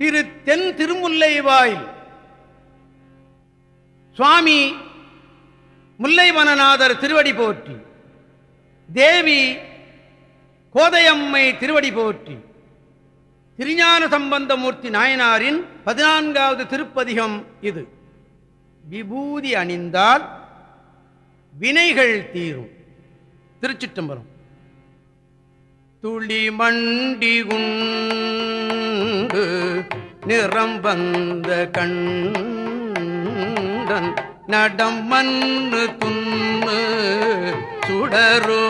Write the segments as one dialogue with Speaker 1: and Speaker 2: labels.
Speaker 1: திரு தென் திருமுல்லைவாயில் சுவாமி முல்லைவனநாதர் திருவடி போற்றி. தேவி கோதையம்மை திருவடி போற்றி. திருஞான சம்பந்தமூர்த்தி நாயனாரின் பதினான்காவது திருப்பதிகம் இது. விபூதி அணிந்தால் வினைகள் தீரும். திருச்சிட்டம்பரம் துளி மண்டி கொண்டு நிறம் வந்த கண்டன் நடம் மண்ணு துண்ணு சுடரோ.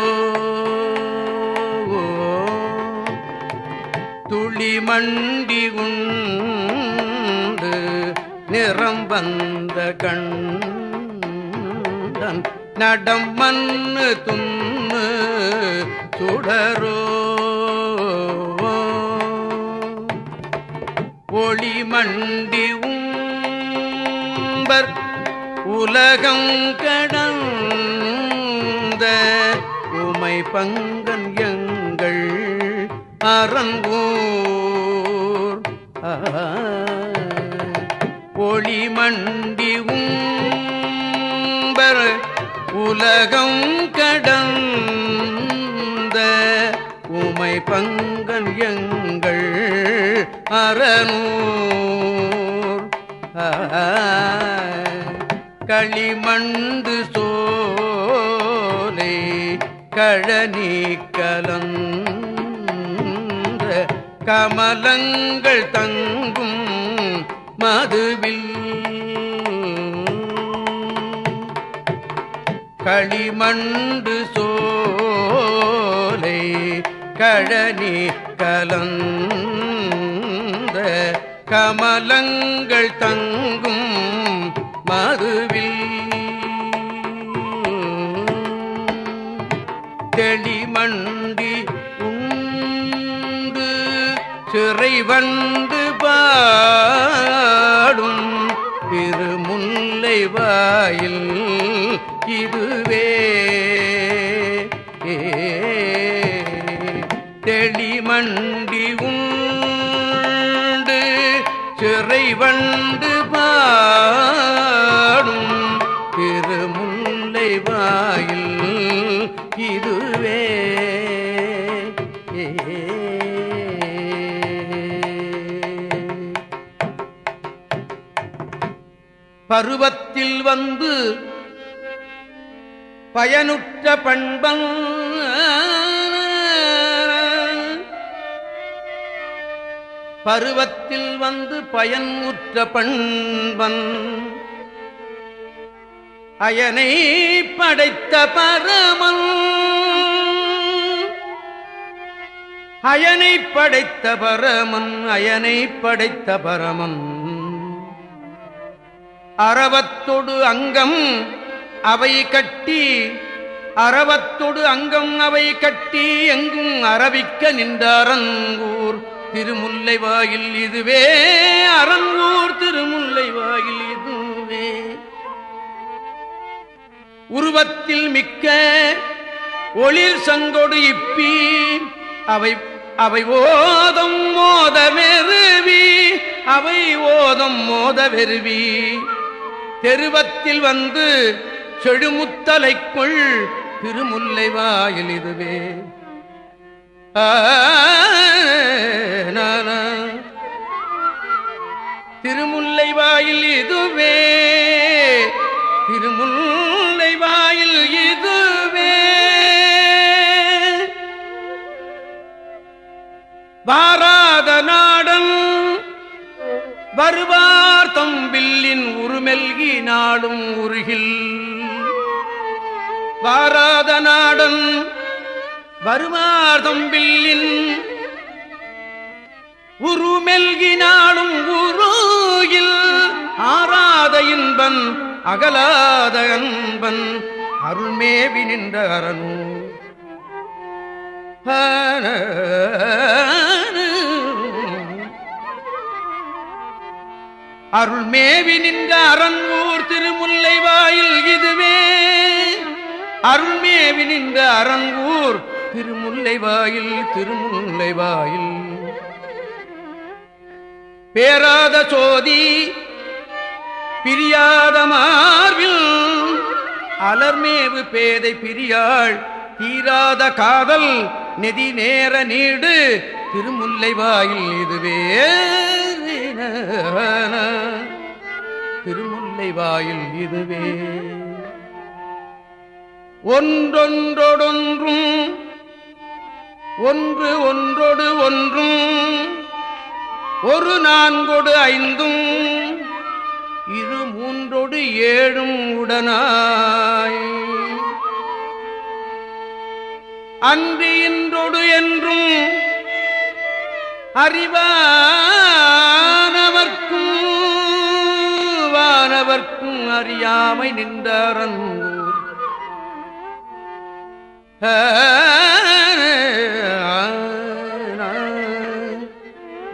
Speaker 1: துளி மண்டி உண்டு நிறம் வந்த கண்டன் நடம் மண்ணு துண்ணு சுடரோ. ஒளி மண்டி உம்பர் உலகம் கடந்த உமை பங்கன் எங்கள் அரங்கூர் ஒளி மண்டி உம்பர் உலகம் கடந்த உமை பங்கன் எங்கள் அறநூர் களிமண்டு சோலை கழனி கலந்த கமலங்கள் தங்கும் மதுவில். களிமண்டு சோலை கழனி கலந்த கமலங்கள் தங்கும் மதுவில். தெளிமண்டி உண்டு சிறை வந்து பாடும் திருமுல்லை வாயில் இதுவே. தெளிமண்டி வண்டு பாடும் திருமுல்லை வாயில் இதுவே. பருவத்தில் வந்து பயனுற்ற பண்பன் பருவத்தில் வந்து பயனுற்ற பண்பன். அயனை படைத்த பரமன். அயனை படைத்த பரமன் அயனை படைத்த பரமன். அறவத்தொடு அங்கம் அவை கட்டி அறவத்தொடு அங்கம் அவை கட்டி எங்கும் அரவிக்க நின்றாரங்கூர் திருமுல்லை வாயில் இதுவே அரண்மூர் திருமுல்லை வாயில் இதுவே. உருவத்தில் மிக்க ஒளிர் சங்கொடு இப்பி அவை அவை ஓதம் மோத வெறுவி அவை ஓதம் மோத வெறுவி. தெருவத்தில் வந்து செழுமுத்தலைக்குள் திருமுல்லை வாயில் இதுவே. திருமுல்லை வாயில் இதுவே திருமுல்லை வாயில் இதுவே. வாராத நாடன் வருவார் தம்பில்லின் உருமெல்கி நாடும் உருகில். வாராத நாடன் வருவார் தம்பில்லின் உருமெல்கினாலும் உருகில் ஆராத இன்பன் அகலாத அன்பன் அருள்மேவி நின்ற அரணும் அருள்மேவி நின்ற அரண்மூர் திருமுல்லை வாயில் இதுவே. அருள்மேவி நின்ற அரங்கூர் திருமுல்லை வாயில் திருமுல்லை வாயில். பேராத சோதி பிரியாத மார்பில் அலர்மேவு பேதை பிரியாள் தீராத காதல் நெதி நேர நீடு திருமுல்லை வாயில் இதுவே. திருமுல்லை வாயில் இதுவே. ஒன்றொன்றொடொன்றும் ஒன்று ஒன்றொடு ஒன்றும் ஒரு நான்கொடு ஐந்தும் இரு மூன்றோடு ஏழும் உடனாய். அன்று இன்றோடு என்றும் அறிவானவர்க்கும் வானவர்க்கும் அறியாமை நின்றரங்கூர்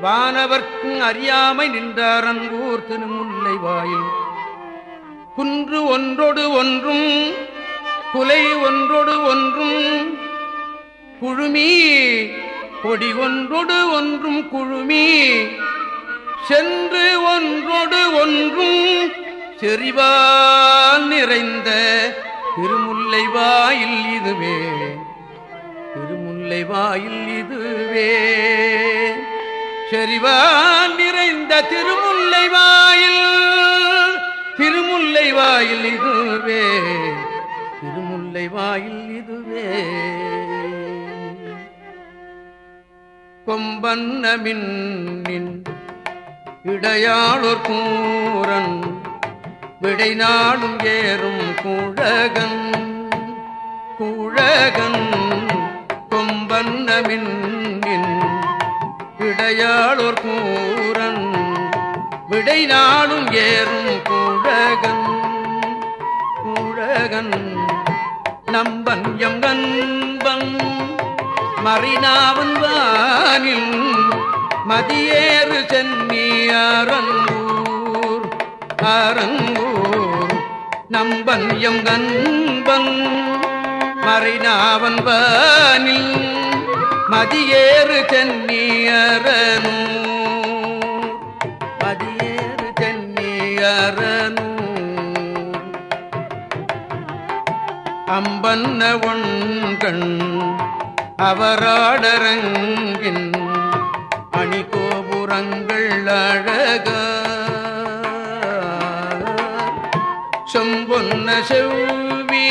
Speaker 1: வானவர்க்கும் அறியாமை நின்றாரங்கூர் திருமுல்லை வாயில். குன்று ஒன்றொடு ஒன்றும் குலை ஒன்றொடு ஒன்றும் குழுமி கொடி ஒன்றொடு ஒன்றும் குழுமி சென்று ஒன்றொடு ஒன்றும் செறிவால் நிறைந்த திருமுல்லை வாயில் இதுவே திருமுல்லை வாயில் இதுவே. செறிவான் நிறைந்த திருமுல்லை வாயில். திருமுல்லை வாயில் இதுவே. திருமுல்லை வாயில் இதுவே. கொம்பன்னமின் இடையாளோர் கூரன் விடை நாடும் ஏறும் கூழகன். கூழகன் கொம்பன்னமின் உடையாளோர் கூறன் விடை நாளும் ஏறும் கூடகன். கூடகன் நம்பன் எம் நண்பன் மறினாவன் வானில் மதியேறு சென்னி அரங்கூர் அரங்கூர் நம்பன் எம் நண்பன் மறைனாவன் வானில் மதியேறு சென்னி மதியேறு சென்னி அம்பன்ன ஒண்கண் அவராடரங்கின் அணிகோபுரங்கள் அழக. செம்பொன்ன செவ்வி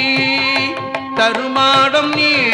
Speaker 1: தருமாடம் நீ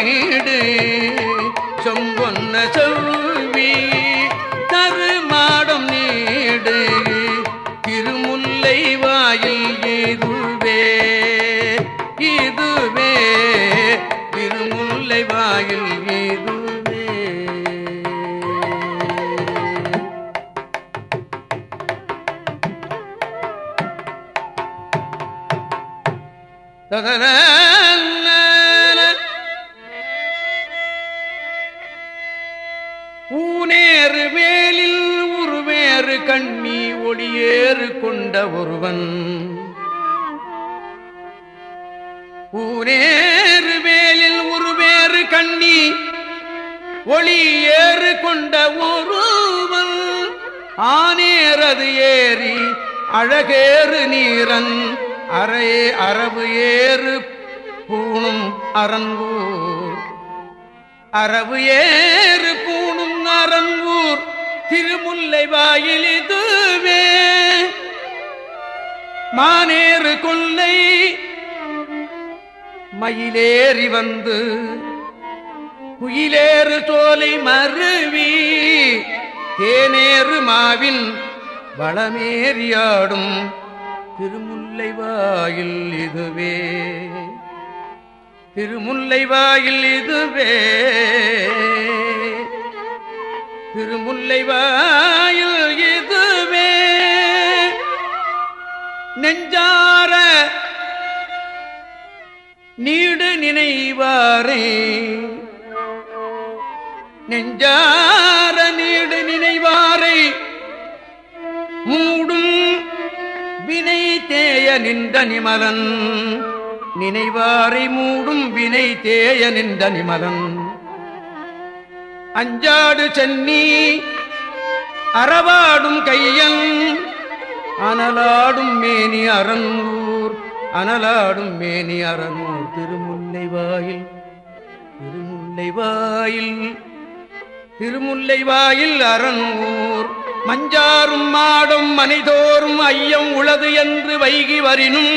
Speaker 1: வேலில் உருவேறு கண்ணி ஒளியேறு கொண்ட ஒருவன். ஊரேறு வேலில் உருவேறு கண்ணி ஒளி ஏறு கொண்ட ஒருவன். ஆனேரது ஏறி அழகேறு நீரன். அறை அரபு ஏறு பூணும் அரங்கூர். அரபு ஏறு பூ திருவாரங்கூர் திருமுல்லை வாயில் இதுவே மானேறு கொள்ளை மயிலேறி வந்து குயிலேறு தோலை மருவி தேனேறு மாவின் வளமேறியாடும் திருமுல்லை வாயில் இதுவே திருமுல்லை வாயில் இதுவே திருமுல்லை வாயில் இதுவே நெஞ்சார நீடு நினைவாரே. நெஞ்சார நீடு நினைவாரை. மூடும் வினை தேய நின்ற நிமலன் நினைவாரை மூடும் வினை தேய நின்ற நிமலன் அஞ்சாடு சென்னி அறவாடும் கையன் அனலாடும் மேனி அறநூர் அனலாடும் மேனி அறநூர் திருமுல்லை வாயில் திருமுல்லை வாயில் திருமுல்லை வாயில் அறநூர் மஞ்சாரும் மாடும் மனிதோறும் ஐயம் உளது என்று வைகி வரினும்.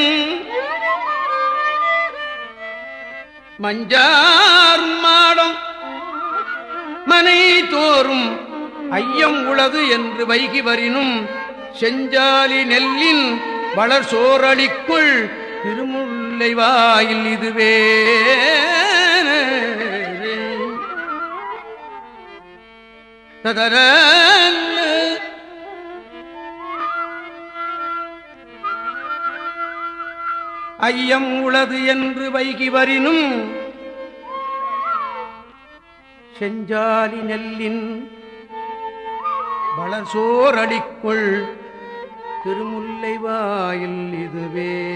Speaker 1: மஞ்சாரும் மாடும் மனை தோறும் ஐயம் உளது என்று வைகி வரினும் செஞ்சாலி நெல்லின் வளர் சோரளிக்குள் திருமுல்லை வாயில் இதுவே. ததர ஐயம் உளது என்று வைகி வரினும் செஞ்சாலி நெல்லின் வளசோரடிக்குள் திருமுல்லை வாயில் இதுவே.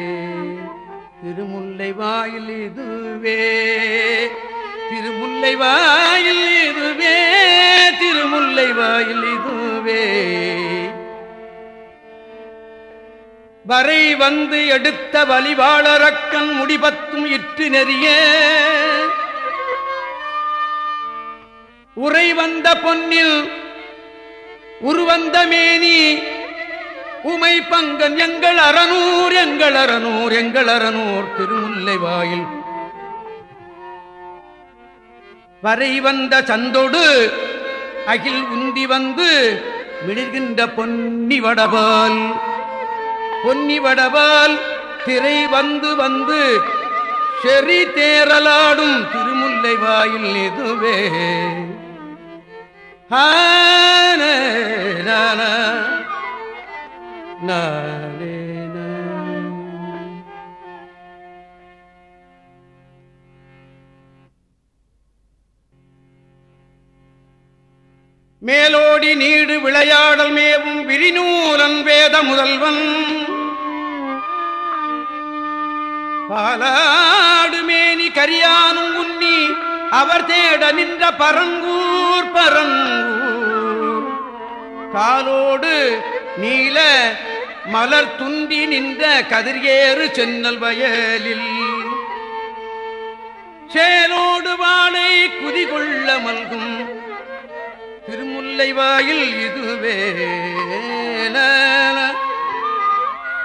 Speaker 1: திருமுல்லை வாயில் இதுவே. திருமுல்லை வாயில் இதுவே. திருமுல்லை வாயில் இதுவே. வரை வந்து எடுத்த வலிவாளரக்கன் முடிபத்தும் இற்று நெறிய. உரை வந்த பொன்னில் உருவந்த மேனி உமை பங்கன் எங்கள் அறநூர் எங்கள் அறநூர் எங்கள் அறநூர் திருமுல்லை வாயில். வரை வந்த சந்தோடு அகில் உந்தி வந்து மிளிர்கின்ற பொன்னி வடபால். பொன்னி வடபால் திரை வந்து வந்து செறி தேரலாடும் திருமுல்லை வாயில் எதுவே. மேலோடி நீடு விளையாடல் மேவும் விரிநூலன் வேத முதல்வன் பாலாடுமேனி கரியானும் உன்னி அவர் தேட நின்ற பரங்கூர் பரங்கூர். காலோடு நீல மலர் துண்டி நின்ற கதிர்ஏறு சென்னல் வயலில். சேலோடு வாழை குதிகொள்ள மல்கும் திருமுல்லை வாயில் இதுவே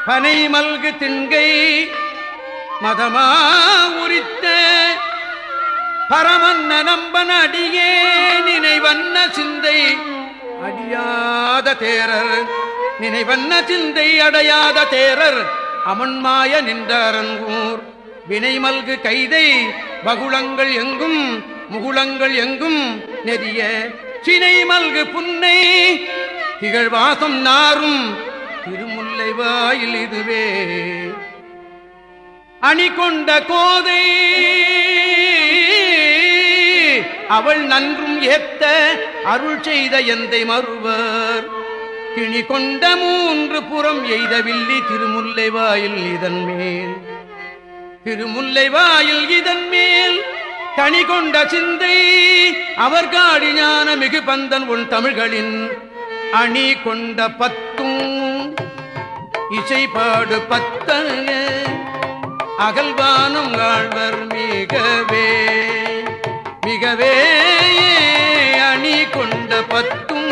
Speaker 1: பனை மல்கு திண்கை மதமா உரித்த பரமன்ன நம்பன் அடியே நினைவன்ன சிந்தை அடியாத தேரர். நினைவன்ன சிந்தை அடையாத தேரர் அமன்மாய நின்றரங்கூர். வினை மல்கு கைதை பகுளங்கள் எங்கும் முகுளங்கள் எங்கும் நெறிய. சினை மல்கு புன்னை திகழ்வாசம் நாரும் திருமுல்லை வாயில் இதுவே. அணி கொண்ட கோதை அவள் நன்றும் ஏத்த அருள் செய்த எந்தை மறுவர். கிணி கொண்ட மூன்று புறம் எய்தவில்லி திருமுல்லை வாயில் இதன் மேல். திருமுல்லை வாயில் இதன் மேல். தனி கொண்ட சிந்தை அவர் காடி ஞான மிகு பந்தன் உன் தமிழ்களின் அணி கொண்ட பத்தும். இசைப்பாடு பத்தன அகல்வானம் ஆழ்வர் மிகவே. மிகவே அணி கொண்ட பத்தும்.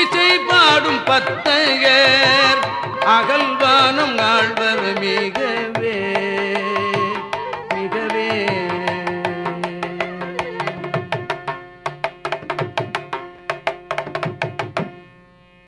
Speaker 1: இசை பாடும் பத்தகர் அகல்வானம்